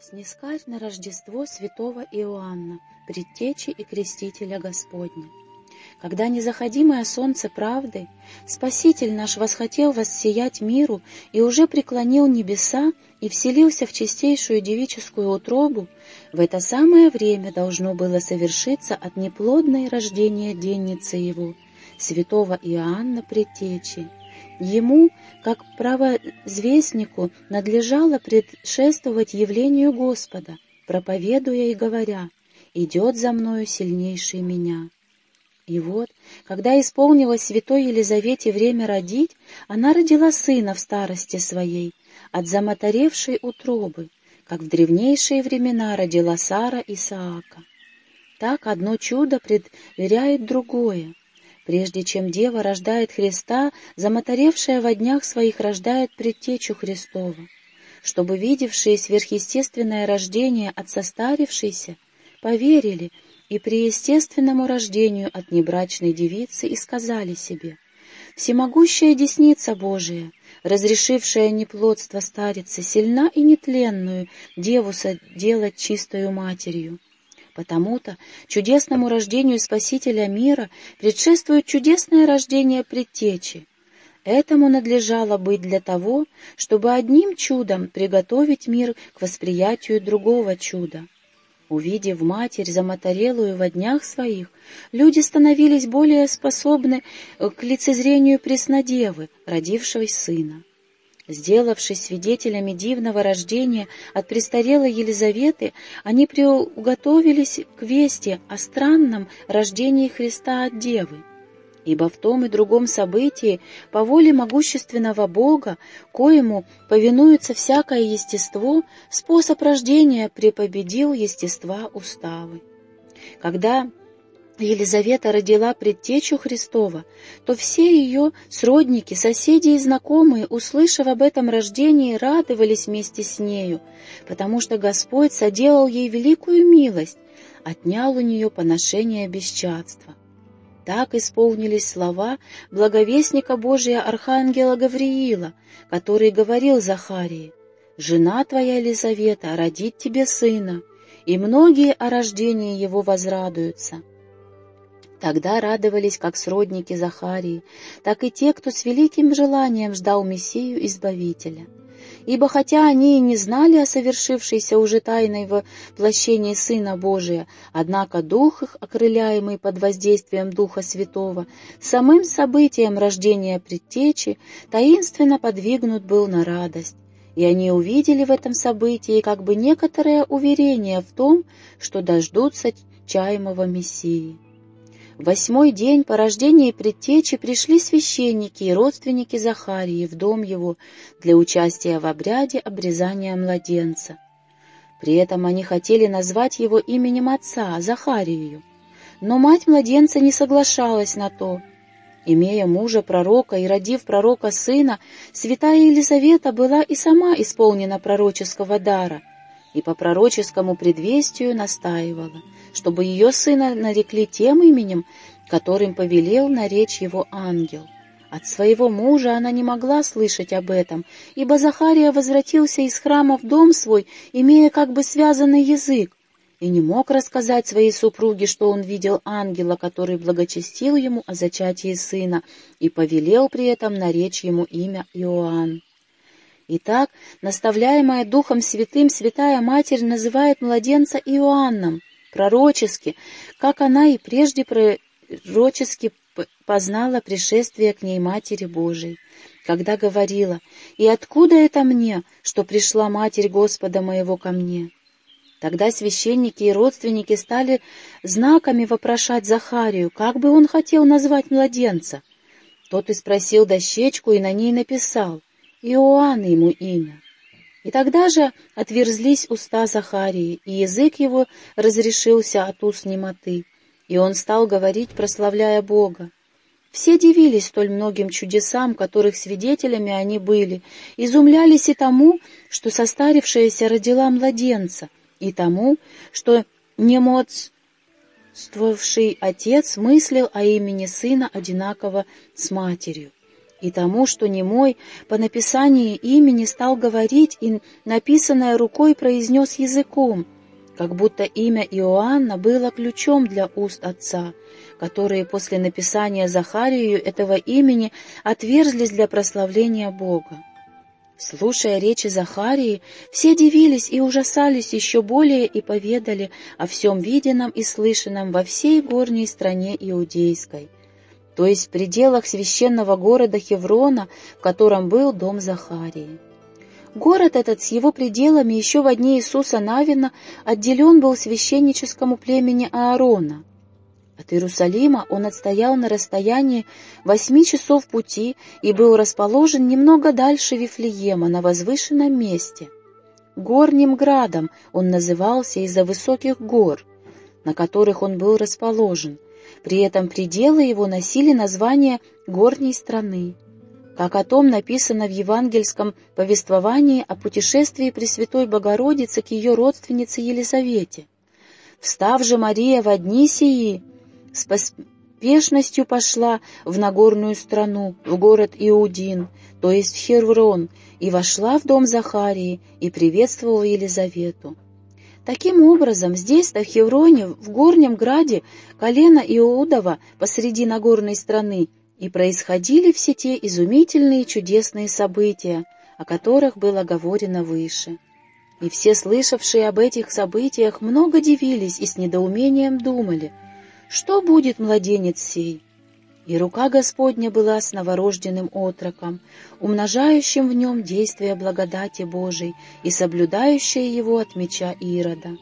снискать на Рождество святого Иоанна, предтечи и крестителя Господня. Когда незаходимое солнце правды, Спаситель наш восхотел воссиять миру и уже преклонил небеса и вселился в чистейшую девическую утробу, в это самое время должно было совершиться от неплодной рождения денницы его, святого Иоанна Предтечи. Ему, как правозвестнику, надлежало предшествовать явлению Господа, проповедуя и говоря, «Идет за мною сильнейший меня». И вот, когда исполнилось святой Елизавете время родить, она родила сына в старости своей, от замоторевшей утробы, как в древнейшие времена родила Сара Исаака. Так одно чудо предверяет другое. Прежде чем Дева рождает Христа, замоторевшая во днях своих рождает предтечу Христова, чтобы видевшие сверхъестественное рождение от состарившейся поверили и при естественному рождению от небрачной девицы и сказали себе «Всемогущая десница Божия, разрешившая неплодство старицы, сильна и нетленную деву соделать чистою матерью». Потому-то чудесному рождению Спасителя мира предшествует чудесное рождение предтечи. Этому надлежало быть для того, чтобы одним чудом приготовить мир к восприятию другого чуда. Увидев матерь замоторелую во днях своих, люди становились более способны к лицезрению Преснодевы, родившей сына. Сделавшись свидетелями дивного рождения от престарелой Елизаветы, они приуготовились к вести о странном рождении Христа от Девы. Ибо в том и другом событии, по воле могущественного Бога, коему повинуется всякое естество, способ рождения препобедил естества уставы. Когда Елизавета родила предтечу Христова, то все ее сродники, соседи и знакомые, услышав об этом рождении, радовались вместе с нею, потому что Господь соделал ей великую милость, отнял у нее поношение бесчадства. Так исполнились слова благовестника Божия Архангела Гавриила, который говорил Захарии, «Жена твоя Елизавета родит тебе сына, и многие о рождении его возрадуются». Тогда радовались как сродники Захарии, так и те, кто с великим желанием ждал Мессию Избавителя. Ибо хотя они и не знали о совершившейся уже тайной воплощении Сына Божия, однако Дух их, окрыляемый под воздействием Духа Святого, самым событием рождения предтечи, таинственно подвигнут был на радость. И они увидели в этом событии как бы некоторое уверение в том, что дождутся чаемого Мессии. Восьмой день по рождении предтечи пришли священники и родственники Захарии в дом его для участия в обряде обрезания младенца. При этом они хотели назвать его именем отца, Захарию. Но мать младенца не соглашалась на то. Имея мужа пророка и родив пророка сына, святая Елизавета была и сама исполнена пророческого дара, и по пророческому предвестию настаивала — чтобы ее сына нарекли тем именем, которым повелел наречь его ангел. От своего мужа она не могла слышать об этом, ибо Захария возвратился из храма в дом свой, имея как бы связанный язык, и не мог рассказать своей супруге, что он видел ангела, который благочестил ему о зачатии сына, и повелел при этом наречь ему имя Иоанн. Итак, наставляемая Духом Святым, Святая Матерь называет младенца Иоанном, пророчески, как она и прежде пророчески познала пришествие к ней Матери Божией, когда говорила «И откуда это мне, что пришла Матерь Господа моего ко мне?» Тогда священники и родственники стали знаками вопрошать Захарию, как бы он хотел назвать младенца. Тот и спросил дощечку и на ней написал «Иоанн ему имя». И тогда же отверзлись уста Захарии, и язык его разрешился от уст немоты, и он стал говорить, прославляя Бога. Все дивились столь многим чудесам, которых свидетелями они были, изумлялись и тому, что состарившаяся родила младенца, и тому, что немодствовавший отец мыслил о имени сына одинаково с матерью. И тому, что немой по написании имени стал говорить и написанное рукой произнес языком, как будто имя Иоанна было ключом для уст отца, которые после написания Захарию этого имени отверзлись для прославления Бога. Слушая речи Захарии, все дивились и ужасались еще более и поведали о всем виденном и слышанном во всей горней стране иудейской, то есть в пределах священного города Хеврона, в котором был дом Захарии. Город этот с его пределами еще в дни Иисуса Навина отделен был священническому племени Аарона. От Иерусалима он отстоял на расстоянии восьми часов пути и был расположен немного дальше Вифлеема, на возвышенном месте. Горним градом он назывался из-за высоких гор, на которых он был расположен. При этом пределы его носили название горней страны. Как о том написано в евангельском повествовании о путешествии Пресвятой Богородицы к ее родственнице Елизавете. «Встав же Мария в одни сии, с поспешностью пошла в Нагорную страну, в город Иудин, то есть в Хеврон, и вошла в дом Захарии и приветствовала Елизавету. Таким образом, здесь-то, в Хевроне, в горнем граде, колено Иудова посреди Нагорной страны, и происходили все те изумительные чудесные события, о которых было говорено выше. И все слышавшие об этих событиях много дивились и с недоумением думали — что будет младенец сей? И рука Господня была с новорожденным отроком, умножающим в нем действие благодати Божией и соблюдающее его от меча Ирода.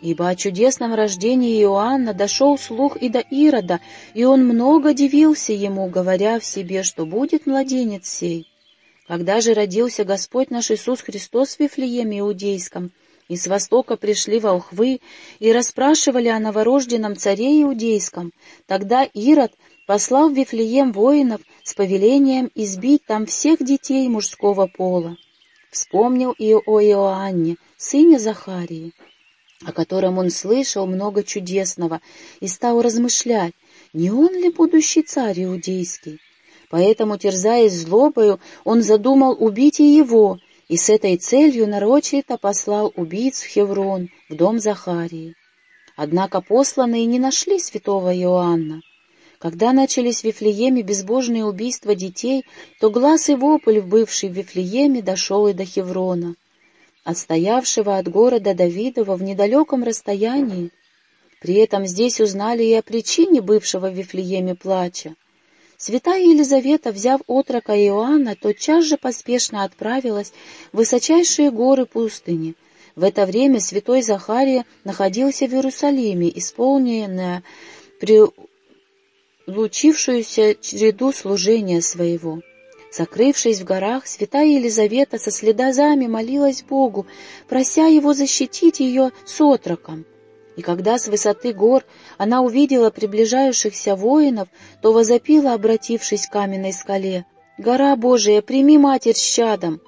Ибо о чудесном рождении Иоанна дошел слух и до Ирода, и он много дивился ему, говоря в себе, что будет младенец сей. Когда же родился Господь наш Иисус Христос в Вифлееме Иудейском, и с востока пришли волхвы и расспрашивали о новорожденном царе Иудейском. Тогда Ирод послал в Вифлеем воинов с повелением избить там всех детей мужского пола. Вспомнил и о Иоанне, сыне Захарии, о котором он слышал много чудесного, и стал размышлять, не он ли будущий царь иудейский. Поэтому, терзаясь злобою, он задумал убить и его, и с этой целью нарочито послал убийц в Хеврон, в дом Захарии. Однако посланные не нашли святого Иоанна. Когда начались в Вифлееме безбожные убийства детей, то глаз и вопль, бывший в Вифлееме, дошел и до Хеврона, отстоявшего от города Давидова в недалеком расстоянии. При этом здесь узнали и о причине бывшего в Вифлееме плача. Святая Елизавета, взяв отрока Иоанна, тотчас же поспешно отправилась в высочайшие горы пустыни. В это время святой Захария находился в Иерусалиме, исполненная прилучившуюся череду служения своего. Закрывшись в горах, святая Елизавета со следазами молилась Богу, прося его защитить ее с отроком. И когда с высоты гор она увидела приближающихся воинов, то возопила, обратившись к каменной скале, «Гора Божия, прими матерь с чадом!»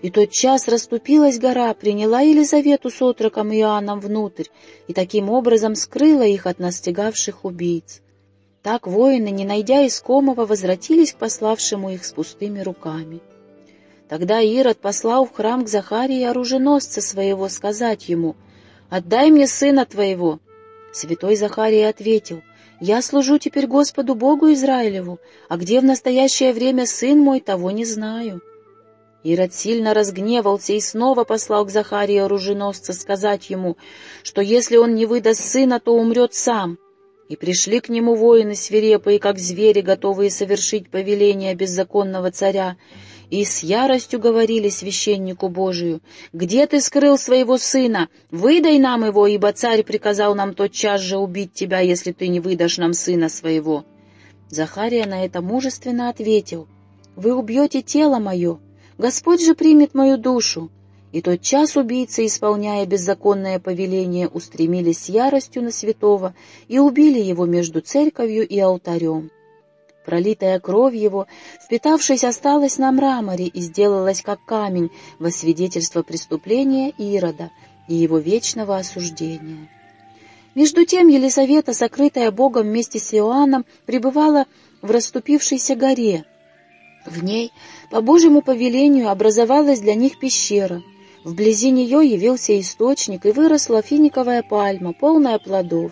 И тот час расступилась гора, приняла Елизавету с отроком Иоанном внутрь и таким образом скрыла их от настигавших убийц. Так воины, не найдя искомого, возвратились к пославшему их с пустыми руками. Тогда Ирод послал в храм к Захарии оруженосца своего сказать ему — отдай мне сына твоего». Святой Захарий ответил, «Я служу теперь Господу Богу Израилеву, а где в настоящее время сын мой, того не знаю». Ирод сильно разгневался и снова послал к Захарии оруженосца сказать ему, что если он не выдаст сына, то умрет сам. И пришли к нему воины свирепые, как звери, готовые совершить повеление беззаконного царя, и с яростью говорили священнику Божию, «Где ты скрыл своего сына? Выдай нам его, ибо царь приказал нам тотчас же убить тебя, если ты не выдашь нам сына своего». Захария на это мужественно ответил, «Вы убьете тело мое, Господь же примет мою душу». И тот час убийцы, исполняя беззаконное повеление, устремились с яростью на святого и убили его между церковью и алтарем. Пролитая кровь его, впитавшись, осталась на мраморе и сделалась как камень во свидетельство преступления Ирода и его вечного осуждения. Между тем Елизавета, сокрытая Богом вместе с Иоанном, пребывала в расступившейся горе, В ней, по Божьему повелению, образовалась для них пещера. Вблизи нее явился источник, и выросла финиковая пальма, полная плодов.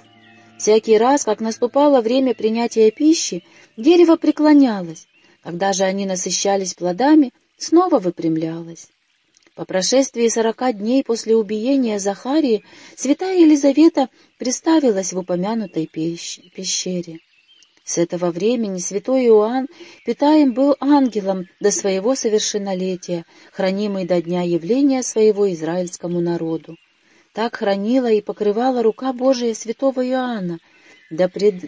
Всякий раз, как наступало время принятия пищи, дерево преклонялось. Когда же они насыщались плодами, снова выпрямлялось. По прошествии сорока дней после убиения Захарии святая Елизавета представилась в упомянутой пещере. С этого времени святой Иоанн питаем был ангелом до своего совершеннолетия, хранимый до дня явления своего израильскому народу. Так хранила и покрывала рука Божия святого Иоанна, да пред...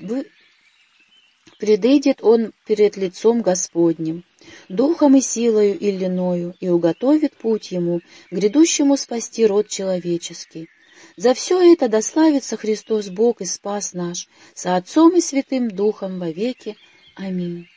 предыдет он перед лицом Господним, духом и силою и леною, и уготовит путь ему, грядущему спасти род человеческий. За все это дославится Христос Бог и Спас наш, со Отцом и Святым Духом вовеки. Аминь.